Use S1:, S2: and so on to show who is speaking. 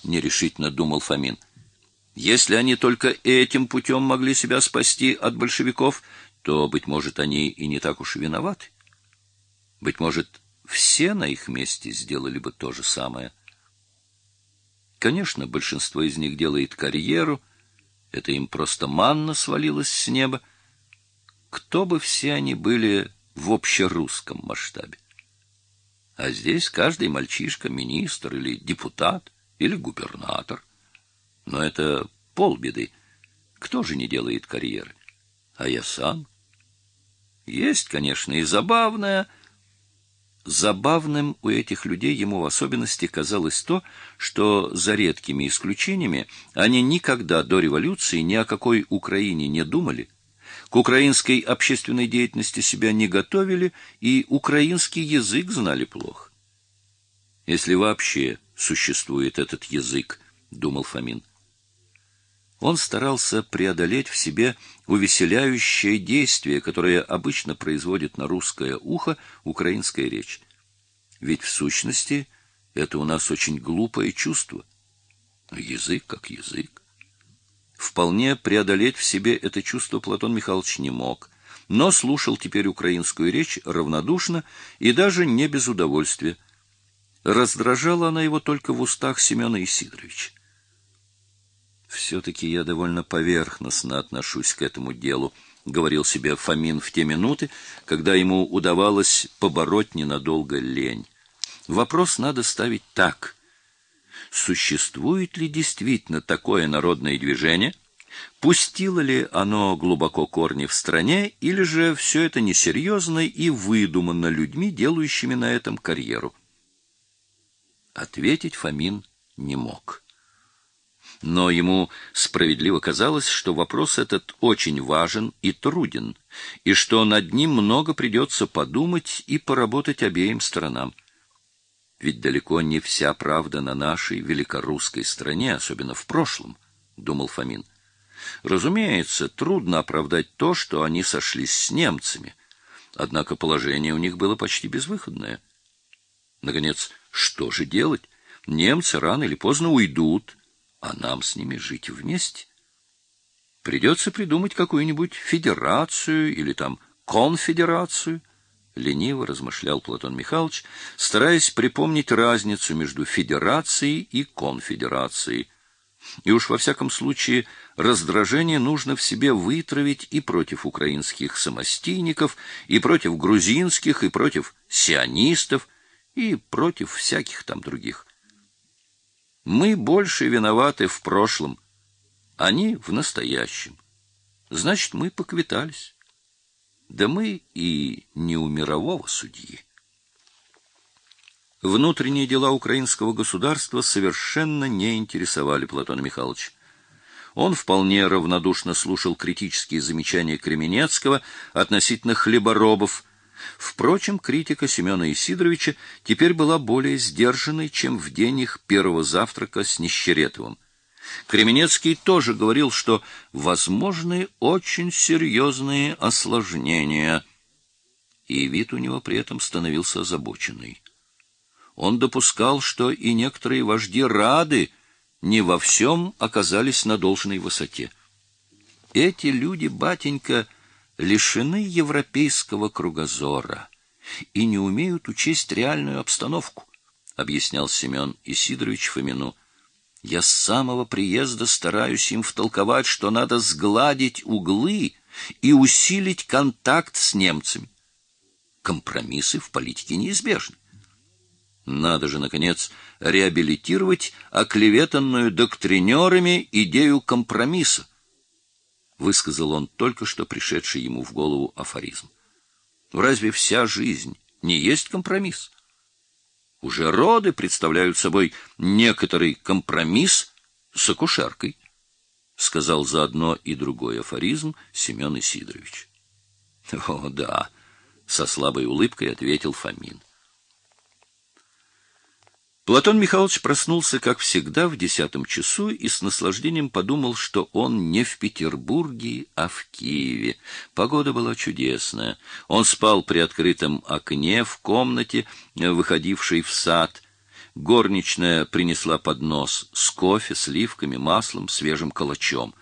S1: — нерешительно думал Фомин. Если они только этим путем могли себя спасти от большевиков, то, быть может, они и не так уж виноваты. Быть может, все на их месте сделали бы то же самое. Конечно, большинство из них делает карьеру, это им просто манна свалилась с неба. Кто бы все они были в общерусском масштабе? А здесь каждый мальчишка министр или депутат или губернатор. Но это полбеды. Кто же не делает карьеры? А я сам. Есть, конечно, и забавное. Забавным у этих людей ему в особенности казалось то, что за редкими исключениями они никогда до революции ни о какой Украине не думали, к украинской общественной деятельности себя не готовили и украинский язык знали плохо. Если вообще существует этот язык, думал Фомин. Он старался преодолеть в себе увеселяющее действие, которое обычно производит на русское ухо украинская речь. Ведь в сущности это у нас очень глупое чувство. Язык как язык. Вполне преодолеть в себе это чувство Платон Михайлович не мог, но слушал теперь украинскую речь равнодушно и даже не без удовольствия. Раздражала она его только в устах Семена Исидоровича. Все-таки я довольно поверхностно отношусь к этому делу, — говорил себе Фомин в те минуты, когда ему удавалось побороть ненадолго лень. Вопрос надо ставить так. Существует ли действительно такое народное движение? Пустило ли оно глубоко корни в стране, или же все это несерьезно и выдумано людьми, делающими на этом карьеру? Ответить Фомин не мог но ему справедливо казалось, что вопрос этот очень важен и труден, и что над ним много придется подумать и поработать обеим сторонам. Ведь далеко не вся правда на нашей великорусской стране, особенно в прошлом, думал Фомин. Разумеется, трудно оправдать то, что они сошлись с немцами. Однако положение у них было почти безвыходное. Наконец, что же делать? Немцы рано или поздно уйдут, а нам с ними жить вместе. Придется придумать какую-нибудь федерацию или там конфедерацию, лениво размышлял Платон Михайлович, стараясь припомнить разницу между федерацией и конфедерацией. И уж во всяком случае раздражение нужно в себе вытравить и против украинских самостийников, и против грузинских, и против сионистов, и против всяких там других. Мы больше виноваты в прошлом, они в настоящем. Значит, мы поквитались. Да мы и не у мирового судьи. Внутренние дела украинского государства совершенно не интересовали Платона Михайловича. Он вполне равнодушно слушал критические замечания Кременецкого относительно хлеборобов, Впрочем, критика Семена Исидоровича теперь была более сдержанной, чем в день их первого завтрака с Нищеретовым. Кременецкий тоже говорил, что возможны очень серьезные осложнения, и вид у него при этом становился озабоченный. Он допускал, что и некоторые вожди Рады не во всем оказались на должной высоте. Эти люди, батенька, — лишены европейского кругозора и не умеют учесть реальную обстановку, объяснял Семен Исидорович Фомину. Я с самого приезда стараюсь им втолковать, что надо сгладить углы и усилить контакт с немцами. Компромиссы в политике неизбежны. Надо же, наконец, реабилитировать оклеветанную доктринерами идею компромисса, высказал он только что пришедший ему в голову афоризм. Разве вся жизнь не есть компромисс? Уже роды представляют собой некоторый компромисс с акушеркой, сказал заодно и другой афоризм Семен Исидорович. О, да, со слабой улыбкой ответил Фомин. Платон Михайлович проснулся, как всегда, в десятом часу и с наслаждением подумал, что он не в Петербурге, а в Киеве. Погода была чудесная. Он спал при открытом окне в комнате, выходившей в сад. Горничная принесла поднос с кофе, сливками, маслом, свежим калачом —